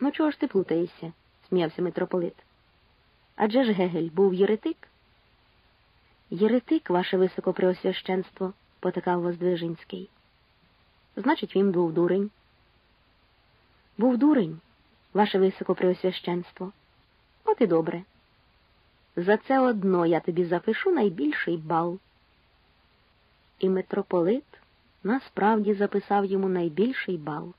Ну, чого ж ти плутаєшся? сміявся митрополит. Адже ж Гегель був єретик? Єретик, ваше високопреосвященство, потикав Воздвиженський. Значить, він був дурень. Був дурень, ваше високопреосвященство. От і добре. За це одно я тобі запишу найбільший бал. І митрополит насправді записав йому найбільший бал.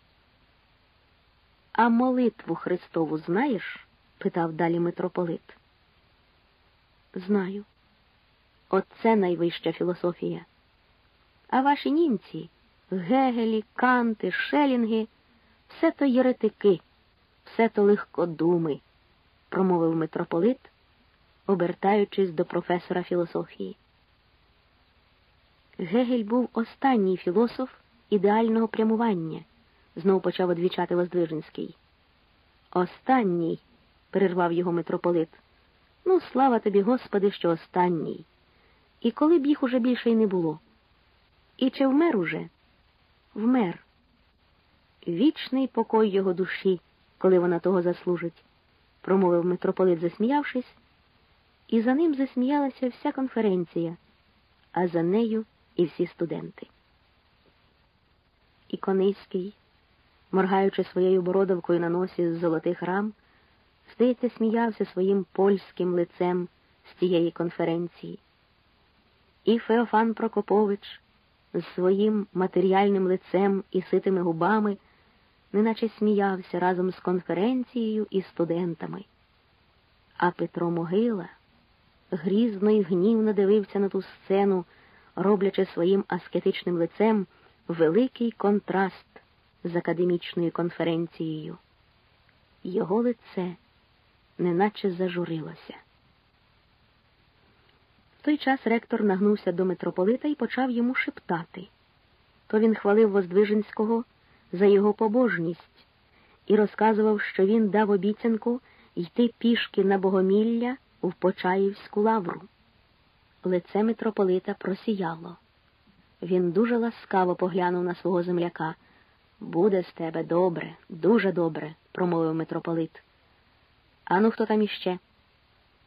А молитву Христову знаєш? питав далі митрополит. Знаю. Оце найвища філософія. А ваші німці, гегелі, канти, шелінги, все то єретики, все то легкодуми, промовив митрополит, обертаючись до професора філософії. Гегель був останній філософ ідеального прямування, знов почав одвічати Воздвиженський. Останній, перервав його митрополит. Ну, слава тобі, Господи, що останній. І коли б їх уже більше й не було. І чи вмер уже? Вмер. Вічний покой його душі, коли вона того заслужить, промовив митрополит, засміявшись, і за ним засміялася вся конференція, а за нею і всі студенти. І Кониський, моргаючи своєю бородавкою на носі з золотих рам, здається, сміявся своїм польським лицем з тієї конференції. І Феофан Прокопович з своїм матеріальним лицем і ситими губами, неначе сміявся разом з конференцією і студентами. А Петро Могила грізно і гнівно дивився на ту сцену, роблячи своїм аскетичним лицем великий контраст з академічною конференцією. Його лице неначе зажурилося. В той час ректор нагнувся до митрополита і почав йому шептати. То він хвалив Воздвиженського за його побожність і розказував, що він дав обіцянку йти пішки на богомілля в Почаївську лавру. Лице митрополита просіяло. Він дуже ласкаво поглянув на свого земляка. Буде з тебе добре, дуже добре, промовив митрополит. Ану, хто там іще?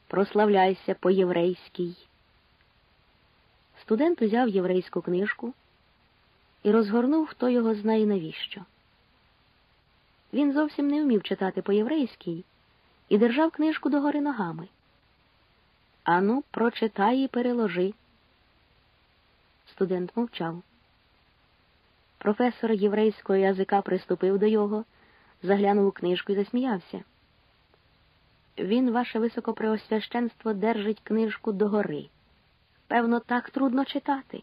Прославляйся по єврейській. Студент узяв єврейську книжку і розгорнув, хто його знає навіщо. Він зовсім не вмів читати по єврейській і держав книжку догори ногами. Ану, прочитай і переложи. Студент мовчав. Професор єврейського язика приступив до його, заглянув у книжку і засміявся. Він, ваше високопреосвященство, держить книжку догори. Певно, так трудно читати.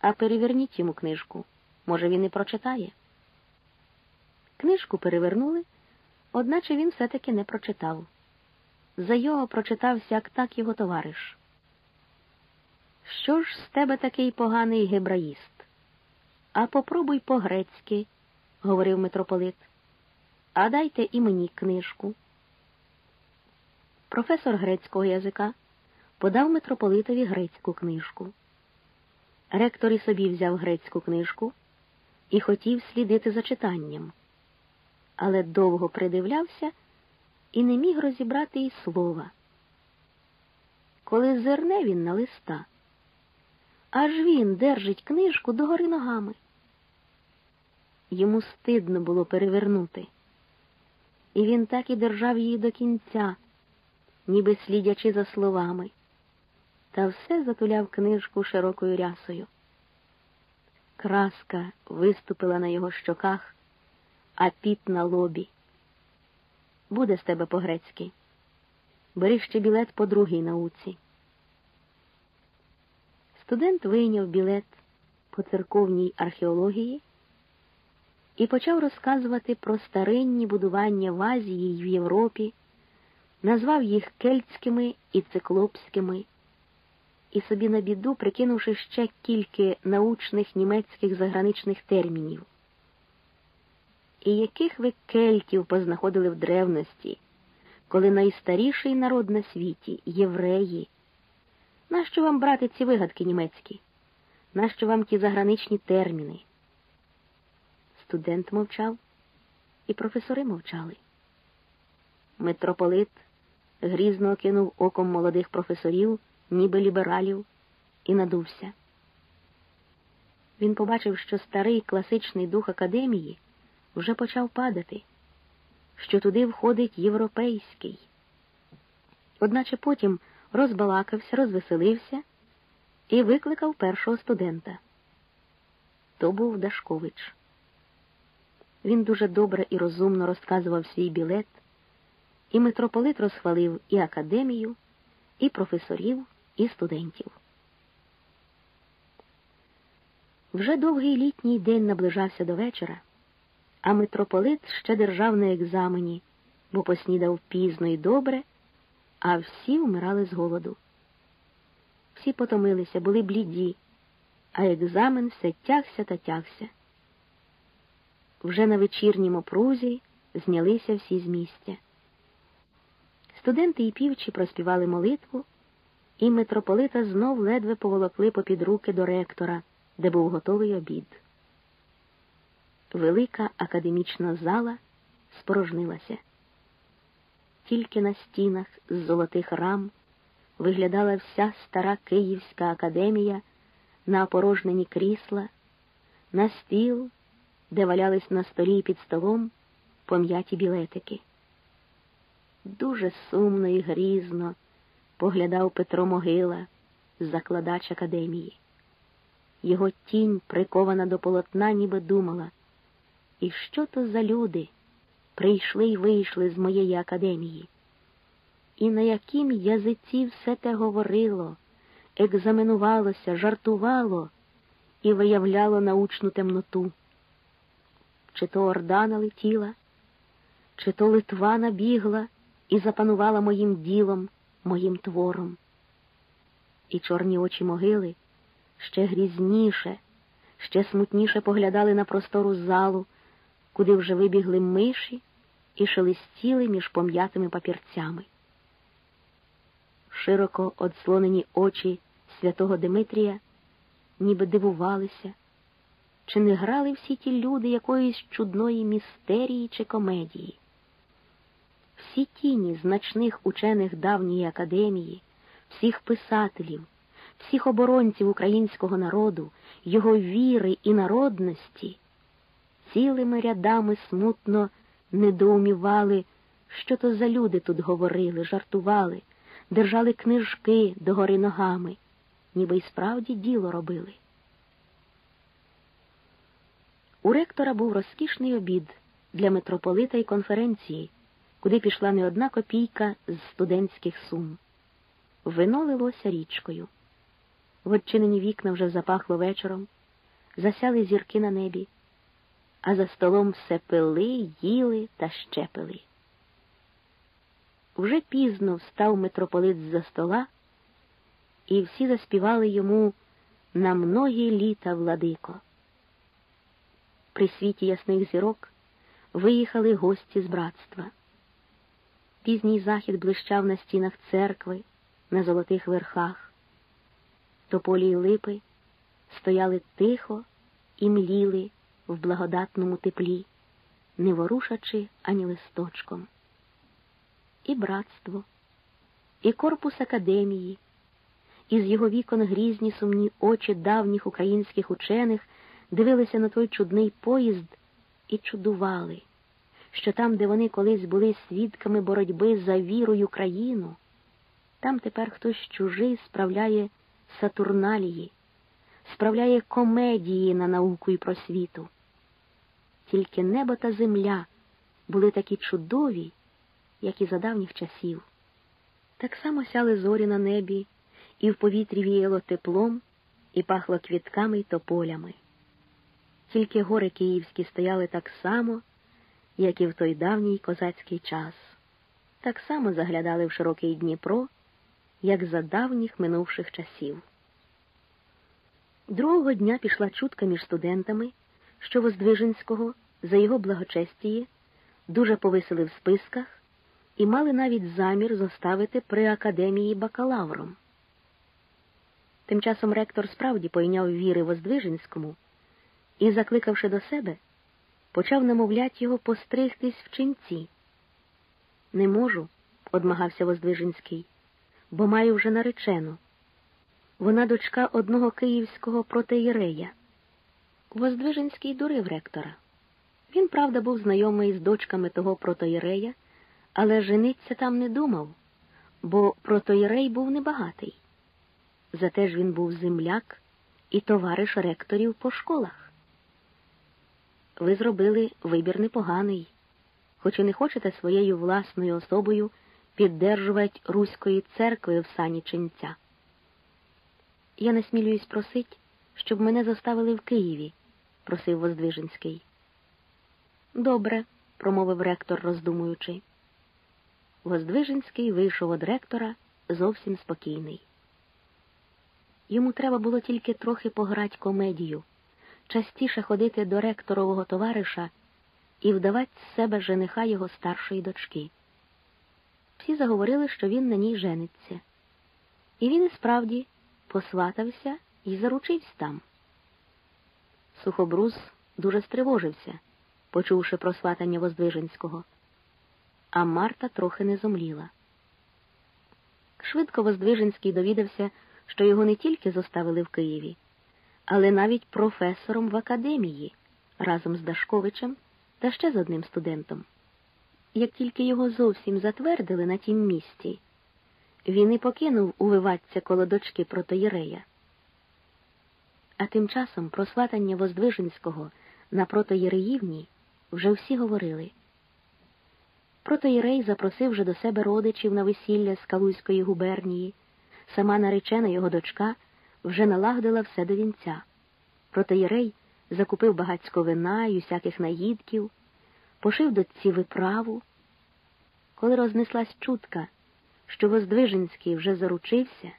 А переверніть йому книжку. Може, він і прочитає. Книжку перевернули, одначе він все-таки не прочитав. За його прочитав сяк так його товариш. Що ж з тебе такий поганий гебраїст? А попробуй по-грецьки, говорив митрополит. А дайте і мені книжку. Професор грецького язика подав митрополитові грецьку книжку. Ректор і собі взяв грецьку книжку і хотів слідити за читанням, але довго придивлявся і не міг розібрати і слова. Коли зерне він на листа, аж він держить книжку догори ногами. Йому стидно було перевернути, і він так і держав її до кінця, ніби слідячи за словами, та все затуляв книжку широкою рясою. Краска виступила на його щоках, а піт на лобі. Буде з тебе по-грецьки. Бери ще білет по другій науці. Студент вийняв білет по церковній археології і почав розказувати про старинні будування в Азії й в Європі, назвав їх кельтськими і циклопськими, і собі на біду прикинувши ще кілька научних німецьких заграничних термінів. І яких ви кельтів познаходили в древності, коли найстаріший народ на світі євреї? Нащо вам брати ці вигадки німецькі? Нащо вам ті заграничні терміни? Студент мовчав. і професори мовчали. Митрополит грізно окинув оком молодих професорів, ніби лібералів, і надувся. Він побачив, що старий класичний дух академії вже почав падати, що туди входить європейський. Одначе потім розбалакався, розвеселився і викликав першого студента. То був Дашкович. Він дуже добре і розумно розказував свій білет, і митрополит розхвалив і академію, і професорів, і студентів. Вже довгий літній день наближався до вечора, а митрополит ще держав на екзамені, бо поснідав пізно і добре, а всі вмирали з голоду. Всі потомилися, були бліді, а екзамен все тягся та тягся. Вже на вечірнім опрузі знялися всі з місця. Студенти і півчі проспівали молитву, і митрополита знов ледве поволокли попід руки до ректора, де був готовий обід. Велика академічна зала спорожнилася. Тільки на стінах з золотих рам виглядала вся стара Київська академія на опорожнені крісла, на стіл, де валялись на столі під столом пом'яті білетики. Дуже сумно і грізно поглядав Петро Могила, закладач академії. Його тінь, прикована до полотна, ніби думала, і що то за люди прийшли й вийшли з моєї академії? І на яким язиці все те говорило, екзаменувалося, жартувало і виявляло научну темноту? Чи то орда налетіла, чи то Литва набігла і запанувала моїм ділом, моїм твором? І чорні очі могили ще грізніше, ще смутніше поглядали на простору залу, куди вже вибігли миші і шелестіли між пом'ятими папірцями. Широко одслонені очі святого Димитрія ніби дивувалися, чи не грали всі ті люди якоїсь чудної містерії чи комедії. Всі тіні значних учених давньої академії, всіх писателів, всіх оборонців українського народу, його віри і народності цілими рядами смутно недоумівали, що то за люди тут говорили, жартували, держали книжки догори ногами, ніби й справді діло робили. У ректора був розкішний обід для митрополита і конференції, куди пішла не одна копійка з студентських сум. Вино лилося річкою. В odчинені вікна вже запахло вечором, засяли зірки на небі, а за столом все пили, їли та щепили. Вже пізно встав митрополит з за стола, і всі заспівали йому на многі літа владико. При світі ясних зірок виїхали гості з братства. Пізній захід блищав на стінах церкви, на золотих верхах. Тополі й липи стояли тихо і мліли в благодатному теплі, не ворушачи ані листочком. І братство, і корпус академії, і з його вікон грізні сумні очі давніх українських учених дивилися на той чудний поїзд і чудували, що там, де вони колись були свідками боротьби за віру й Україну, там тепер хтось чужий справляє сатурналії, справляє комедії на науку і просвіту. Тільки небо та земля були такі чудові, як і за давніх часів. Так само сяли зорі на небі, і в повітрі віяло теплом, і пахло квітками й тополями. Тільки гори київські стояли так само, як і в той давній козацький час, так само заглядали в широкий Дніпро, як за давніх минувших часів. Другого дня пішла чутка між студентами, що Воздвиженського за його благочестіє дуже повисили в списках і мали навіть замір зоставити при академії бакалавром. Тим часом ректор справді пойняв віри Воздвиженському і, закликавши до себе, почав намовлять його постригтись в ченці. Не можу, одмагався Воздвиженський, бо маю вже наречену. Вона дочка одного київського протеєрея. Воздвиженський дурив ректора. Він, правда, був знайомий з дочками того протоєрея, але жениться там не думав, бо протоєрей був небагатий. Зате ж він був земляк і товариш ректорів по школах. Ви зробили вибір непоганий, хоч і не хочете своєю власною особою піддержувати Руської церкви в сані ченця. Я не смілююсь просить, щоб мене заставили в Києві, просив Воздвиженський. Добре, промовив ректор, роздумуючи. Воздвиженський вийшов від ректора зовсім спокійний. Йому треба було тільки трохи пограти комедію, частіше ходити до ректорового товариша і вдавати з себе жениха його старшої дочки. Всі заговорили, що він на ній жениться. І він і справді посватався і заручився там. Сухобрус дуже стривожився, почувши про сватання Воздвиженського, а Марта трохи не зомліла. Швидко Воздвиженський довідався, що його не тільки зоставили в Києві, але навіть професором в академії разом з Дашковичем та ще з одним студентом. Як тільки його зовсім затвердили на тім місці, він і покинув увиватися коло дочки протоєрея. А тим часом про сватання Воздвиженського на протоєреївні вже всі говорили. Протоєрей запросив вже до себе родичів на весілля з Калузької губернії. Сама наречена його дочка вже налагодила все до вінця. Протоєрей закупив багацько вина й усяких наїдків, пошив дочці виправу. Коли рознеслась чутка, що Воздвиженський вже заручився,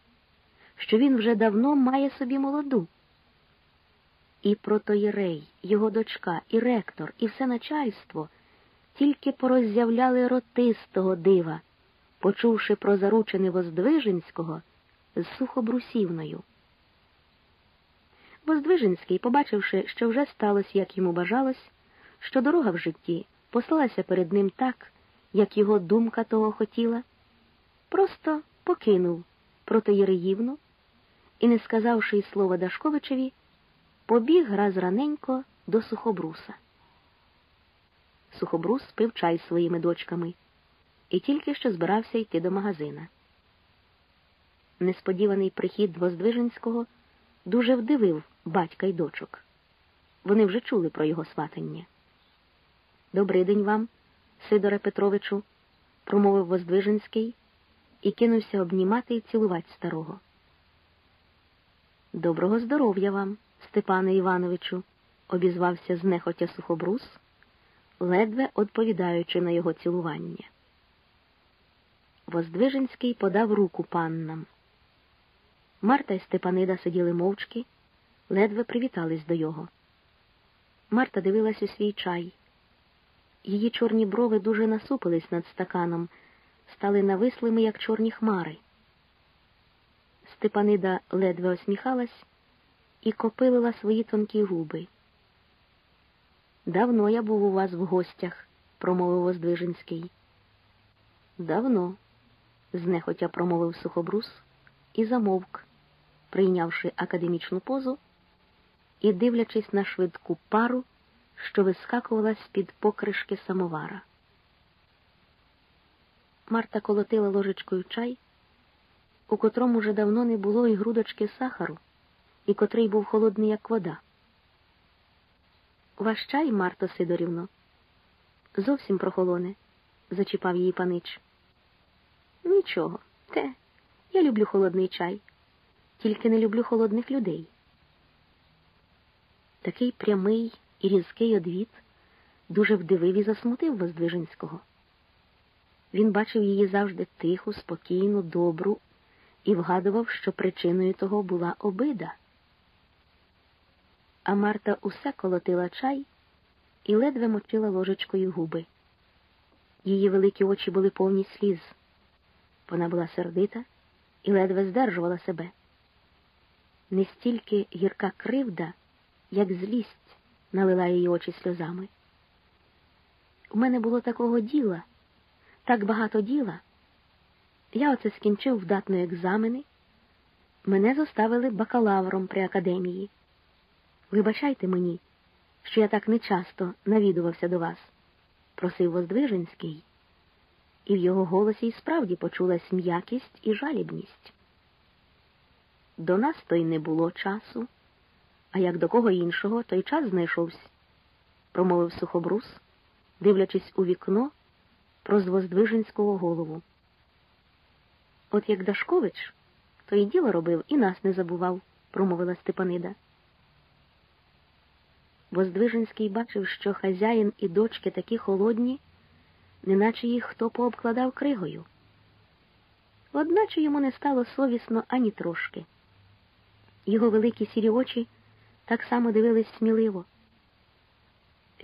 що він вже давно має собі молоду. І протоєрей, його дочка, і ректор, і все начальство тільки пороззявляли роти з того дива, почувши про заручини Воздвиженського з сухобрусівною. Воздвиженський, побачивши, що вже сталося, як йому бажалось, що дорога в житті послалася перед ним так, як його думка того хотіла, просто покинув протоєреївну і, не сказавши й слова Дашковичеві, побіг раз раненько до сухобруса. Сухобрус пив чай своїми дочками і тільки що збирався йти до магазина. Несподіваний прихід Воздвиженського дуже вдивив батька й дочок. Вони вже чули про його сватання. Добрий день вам, Сидоре Петровичу, промовив Воздвиженський і кинувся обнімати і цілувати старого. Доброго здоров'я вам, Степане Івановичу, обізвався знехотя сухобрус, ледве відповідаючи на його цілування. Воздвиженський подав руку паннам. Марта й Степанида сиділи мовчки, ледве привітались до його. Марта дивилась у свій чай. Її чорні брови дуже насупились над стаканом, стали навислими, як чорні хмари. Степанида ледве осміхалась і копилила свої тонкі губи. Давно я був у вас в гостях, промовив Воздвиженський. Давно, знехотя промовив сухобрус і замовк, прийнявши академічну позу і дивлячись на швидку пару, що вискакувала з-під покришки самовара. Марта колотила ложечкою чай, у котрому вже давно не було і грудочки сахару, і котрий був холодний, як вода. Ваш чай, Марто Сидорівно, зовсім прохолоне, зачіпав її панич. Нічого, те, я люблю холодний чай, тільки не люблю холодних людей. Такий прямий і різкий одвід дуже вдивив і засмутив Воздвиженського. Він бачив її завжди тиху, спокійну, добру і вгадував, що причиною того була обида. А Марта усе колотила чай і ледве мочила ложечкою губи. Її великі очі були повні сліз. Вона була сердита і ледве здержувала себе. Не стільки гірка кривда, як злість налила її очі сльозами. У мене було такого діла, так багато діла. Я оце скінчив вдатно екзамени. Мене зоставили бакалавром при академії. Вибачайте мені, що я так нечасто навідувався до вас, просив Воздвиженський, і в його голосі й справді почулась м'якість і жалібність. До нас то й не було часу, а як до кого іншого, той час знайшовся, промовив сухобрус, дивлячись у вікно про Воздвиженського голову. От як Дашкович, то і діло робив, і нас не забував, промовила Степанида. Воздвиженський бачив, що хазяїн і дочки такі холодні, неначе їх хто пообкладав кригою. Одначе йому не стало совісно ані трошки. Його великі сірі очі так само дивились сміливо.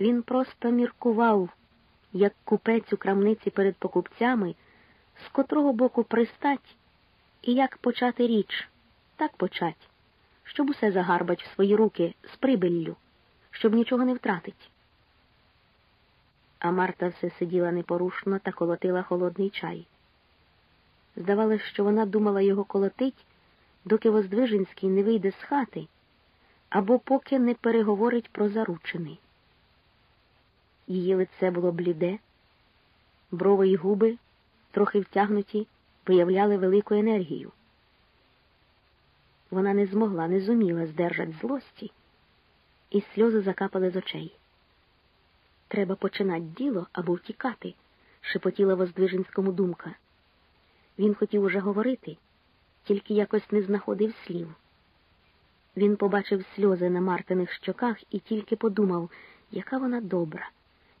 Він просто міркував, як купець у крамниці перед покупцями, з котрого боку пристать і як почати річ, так почать, щоб усе загарбать в свої руки з прибиллю, щоб нічого не втратить. А Марта все сиділа непорушно та колотила холодний чай. Здавалося, що вона думала його колотить, доки Воздвиженський не вийде з хати або поки не переговорить про заручини. Її лице було бліде, брови й губи, трохи втягнуті, виявляли велику енергію. Вона не змогла, не зуміла здержати злості, і сльози закапали з очей. Треба починати діло або втікати, шепотіла Воздвиженському думка. Він хотів уже говорити, тільки якось не знаходив слів. Він побачив сльози на Мартиних щоках і тільки подумав, яка вона добра,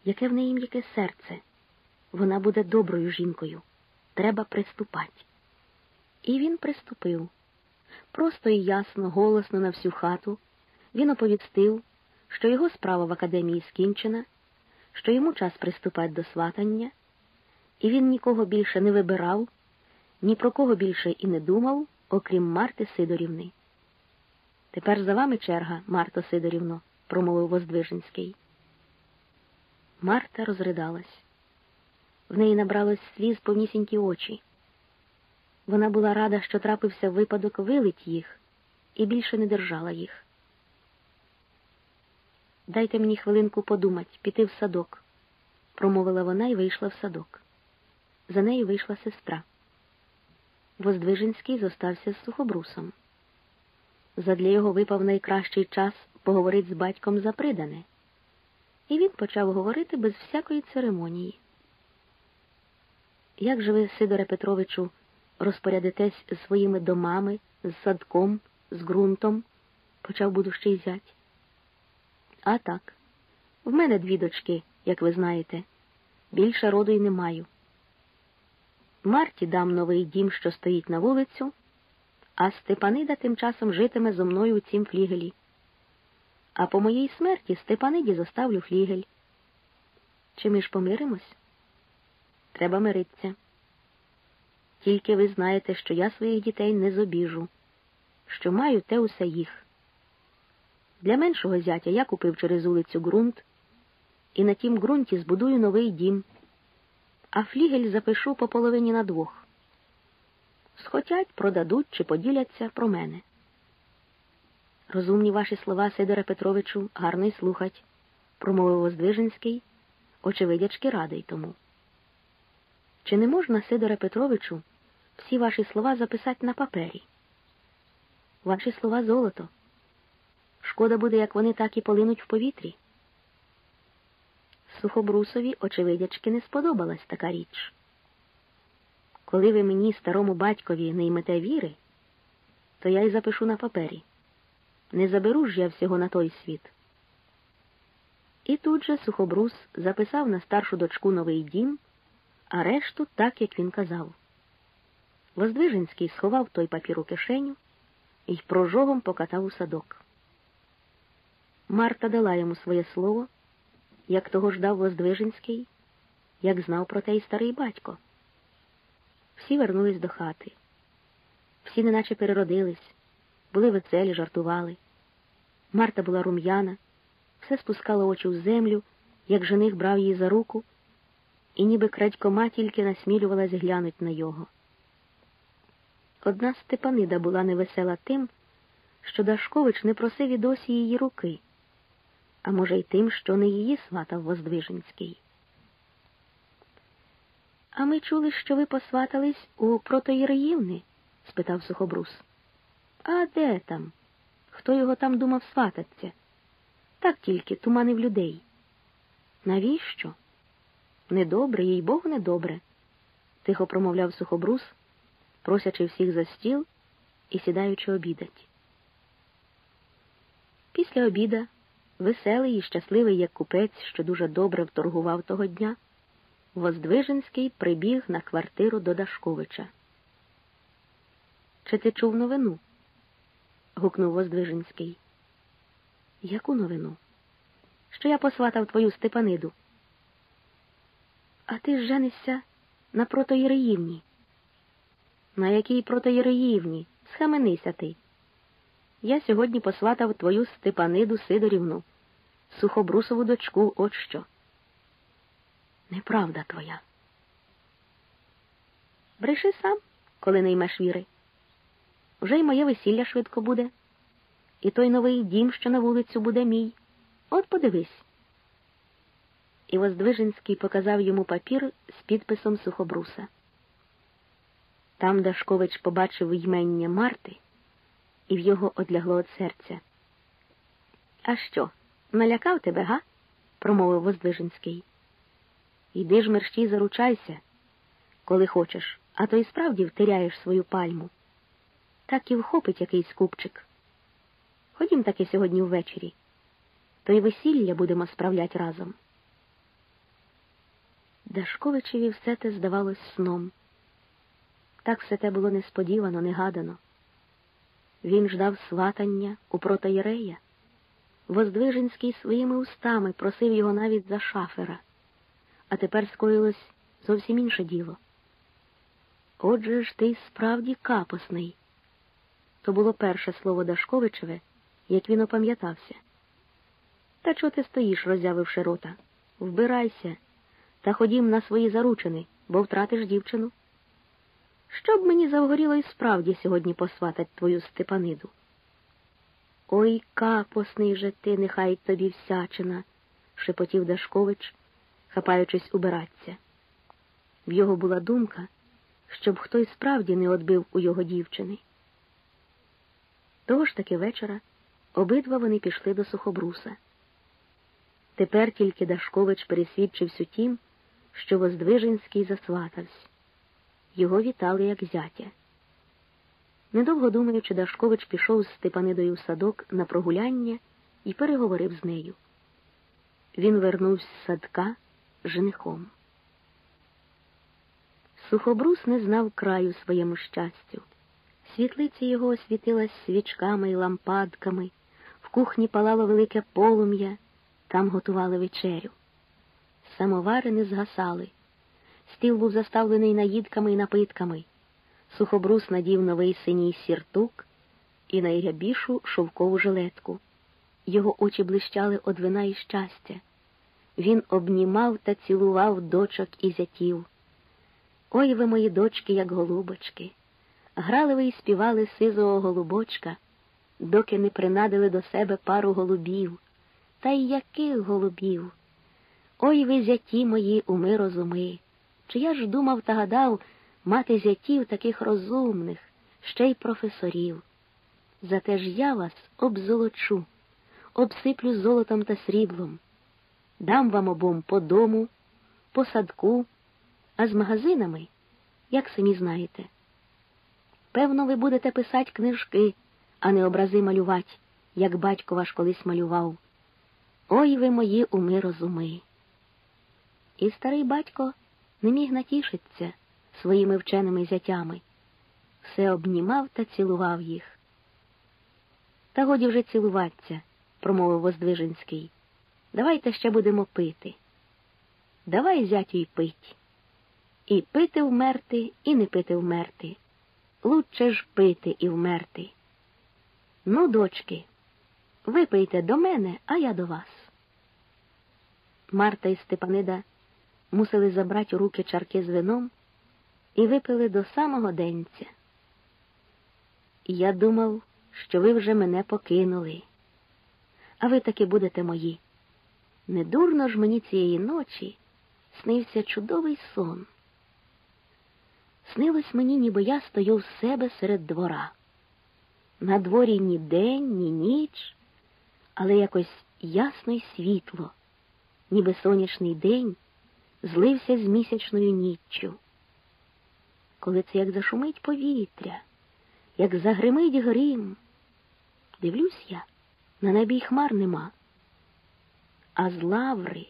яке в неї м'яке серце. Вона буде доброю жінкою. Треба приступати. І він приступив. Просто і ясно, голосно на всю хату. Він оповістив, що його справа в академії скінчена, що йому час приступати до сватання, і він нікого більше не вибирав, ні про кого більше і не думав, окрім Марти Сидорівни. Тепер за вами черга, Марто Сидорівно, промовив Воздвиженський. Марта розридалась. В неї набралось сліз повнісінькі очі. Вона була рада, що трапився випадок вилить їх, і більше не держала їх. Дайте мені хвилинку подумать, піти в садок, промовила вона і вийшла в садок. За нею вийшла сестра. Воздвиженський зостався з сухобрусом. Задля його випав найкращий час поговорити з батьком за придане, і він почав говорити без всякої церемонії. Як же ви, Сидоре Петровичу, розпорядитесь з своїми домами, з садком, з ґрунтом? почав будущий зять. А так, в мене дві дочки, як ви знаєте, більше роду й не маю. Марті дам новий дім, що стоїть на вулицю, а Степанида тим часом житиме зо мною у цім флігелі. А по моїй смерті Степаниді заставлю флігель. Чи ми ж помиримось? Треба миритися. Тільки ви знаєте, що я своїх дітей не зобіжу, що маю те усе їх. Для меншого зятя я купив через вулицю ґрунт, і на тім ґрунті збудую новий дім, а флігель запишу по половині на двох. Схотять, продадуть чи поділяться про мене. Розумні ваші слова, Сидоре Петровичу, гарно й слухать, промовив Воздвиженський, очевидячки радий тому. Чи не можна, Сидоре Петровичу, всі ваші слова записати на папері? Ваші слова золото. Шкода буде, як вони так і полинуть в повітрі. Сухобрусові, очевидячки, не сподобалась така річ. Коли ви мені, старому батькові, не ймете віри, то я й запишу на папері. Не заберу ж я всього на той світ. І тут же сухобрус записав на старшу дочку новий дім, а решту так, як він казав. Воздвиженський сховав той папір у кишеню і прожогом покатав у садок. Марта дала йому своє слово, як того ждав Воздвиженський, як знав про те й старий батько. Всі вернулись до хати. Всі неначе переродились, були веселі, жартували. Марта була рум'яна, все спускала очі в землю, як жених брав її за руку і ніби крадькома тільки насмілювалась глянуть на його. Одна Степанида була невесела тим, що Дашкович не просив і досі її руки, а може, й тим, що не її сватав Воздвиженський. А ми чули, що ви посватались у протоєреївни? спитав сухобрус. А де там? Хто його там думав свататься? Так тільки туманив людей. Навіщо? Недобре, їй Богу, недобре, тихо промовляв сухобрус, просячи всіх за стіл і сідаючи обідать. Після обіда, веселий і щасливий, як купець, що дуже добре вторгував того дня, Воздвиженський прибіг на квартиру до Дашковича. Чи ти чув новину? гукнув Воздвиженський. Яку новину? Що я посватав твою Степаниду? А ти женишся на протоєреївні. На якій протоєреївні? Схаменися ти. Я сьогодні посватав твою Степаниду Сидорівну, сухобрусову дочку, от що. Неправда твоя. Бреши сам, коли не ймеш віри. Вже й моє весілля швидко буде, і той новий дім, що на вулицю буде мій. От подивись. І Воздвиженський показав йому папір з підписом сухобруса. Там Дашкович побачив ймення Марти, і в його одлягло від серця. А що, налякав тебе, га? промовив Воздвиженський. Іди ж мерщій заручайся, коли хочеш, а то й справді втеряєш свою пальму. Так і вхопить якийсь купчик. Ходім таки сьогодні ввечері, то й весілля будемо справлять разом. Дашковичеві все те здавалось сном. Так все те було несподівано, негадано. Він ждав сватання у протоєрея. Воздвиженський своїми устами просив його навіть за шафера, а тепер скоїлось зовсім інше діло. Отже ж ти справді капосний. То було перше слово Дашковичеве, як він опам'ятався. Та чого ти стоїш, роззявивши рота? Вбирайся та ходім на свої заручини, бо втратиш дівчину. Щоб мені завгоріло і справді сьогодні посватать твою Степаниду. Ой, капосний же ти, нехай тобі всячина, шепотів Дашкович, хапаючись убиратися. В його була думка, щоб хтось справді не одбив у його дівчини. Того ж таки вечора обидва вони пішли до сухобруса. Тепер тільки Дашкович пересвідчився тім, що Воздвиженський засватався. Його вітали як зятя. Недовго думаючи, Дашкович пішов з Степанидою в садок на прогуляння і переговорив з нею. Він вернувся з садка женихом. Сухобрус не знав краю своєму щастю. Світлиця його освітилась свічками і лампадками, в кухні палало велике полум'я, там готували вечерю. Самовари не згасали. Стіл був заставлений наїдками і напитками. Сухобрус надів новий синій сіртук і найрябішу шовкову жилетку. Його очі блищали од вина і щастя. Він обнімав та цілував дочок і зятів. Ой ви, мої дочки, як голубочки. Грали ви і співали сизого голубочка, доки не принадили до себе пару голубів. Та й яких голубів? Ой ви зяті мої уми розуми. Чи я ж думав та гадав мати зятів таких розумних, ще й професорів. Зате ж я вас обзолочу, обсиплю золотом та сріблом, дам вам обом по дому, по садку, а з магазинами, як самі знаєте. Певно, ви будете писати книжки, а не образи малювати, як батько ваш колись малював. Ой ви мої уми розуми. І старий батько не міг натішитися своїми вченими зятями, все обнімав та цілував їх. Та годі вже цілуватися, промовив Воздвиженський. Давайте ще будемо пити. Давай, зятю, й пить. І пити вмерти, і не пити вмерти. Лучше ж пити і вмерти. Ну, дочки, випийте до мене, а я до вас. Марта і Степанида мусили забрати у руки чарки з вином і випили до самого денця. Я думав, що ви вже мене покинули, а ви таки будете мої. Недурно ж мені цієї ночі снився чудовий сон. Снилось мені, ніби я стою в себе серед двора. На дворі ні день, ні ніч, але якось ясно й світло, ніби сонячний день злився з місячною ніччю. Коли це як зашумить повітря, як загримить грім, дивлюсь я, на небі й хмар нема. А з лаври,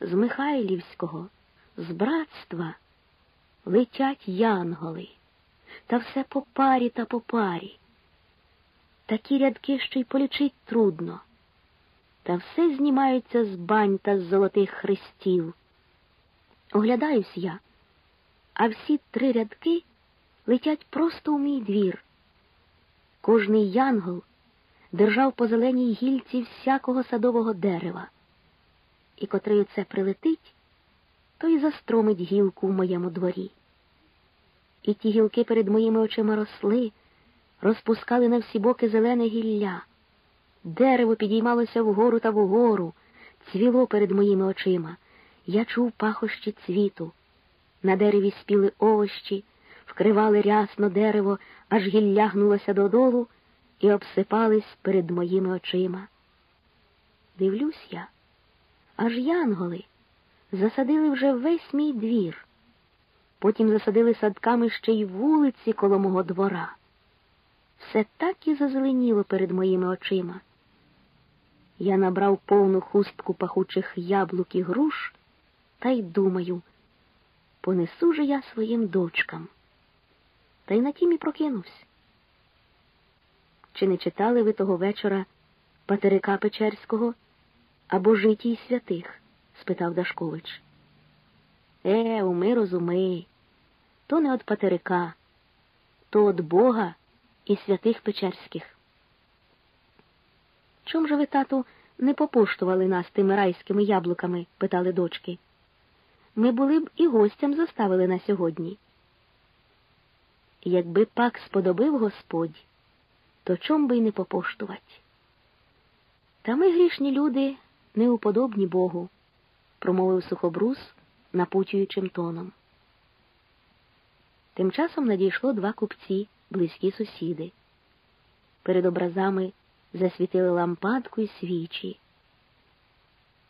з Михайлівського, з братства летять янголи, та все по парі та по парі. Такі рядки, що й полічить трудно, та все знімаються з бань та з золотих хрестів. Оглядаюсь я, а всі три рядки летять просто у мій двір. Кожний янгол держав по зеленій гільці всякого садового дерева, і котрий оце прилетить, то й застромить гілку в моєму дворі. І ті гілки перед моїми очима росли, розпускали на всі боки зелене гілля. Дерево підіймалося вгору та вгору, цвіло перед моїми очима. Я чув пахощі цвіту. На дереві спіли овощі, вкривали рясно дерево, аж гілля гнулося додолу і обсипались перед моїми очима. Дивлюсь я, аж янголи засадили вже весь мій двір. Потім засадили садками ще й вулиці коло мого двора. Все так і зазеленіло перед моїми очима. Я набрав повну хустку пахучих яблук і груш та й думаю, понесу же я своїм дочкам. Та й на тім і прокинувся. Чи не читали ви того вечора Патерика Печерського або житій святих? спитав Дашкович. Е, уми розуми, то не от Патерика, то от Бога і святих Печерських. Чом же ви, тату, не попуштували нас тими райськими яблуками? питали дочки. Ми були б і гостям заставили на сьогодні. Якби пак сподобив Господь, то чом би й не попоштувать? Та ми грішні люди неуподобні Богу, промовив сухобрус напутюючим тоном. Тим часом надійшло два купці, близькі сусіди. Перед образами засвітили лампадку й свічі.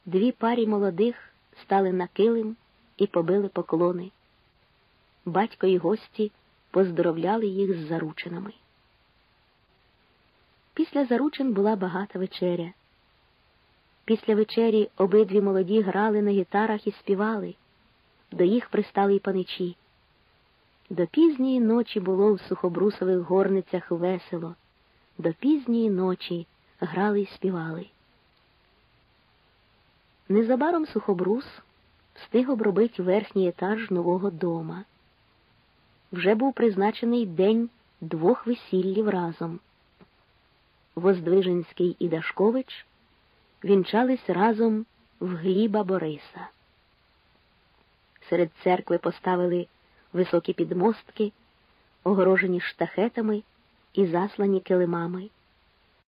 Дві парі молодих стали на килим і побили поклони. Батько і гості поздоровляли їх з заручинами. Після заручин була багата вечеря. Після вечері обидві молоді грали на гітарах і співали, до їх пристали й паничі. До пізньої ночі було в сухобрусових горницях весело, до пізньої ночі грали й співали. Незабаром сухобрус встиг обробити верхній етаж нового дома. Вже був призначений день двох весіллів разом. Воздвиженський і Дашкович вінчались разом в Гліба Бориса. Серед церкви поставили високі підмостки, огорожені штахетами і заслані килимами.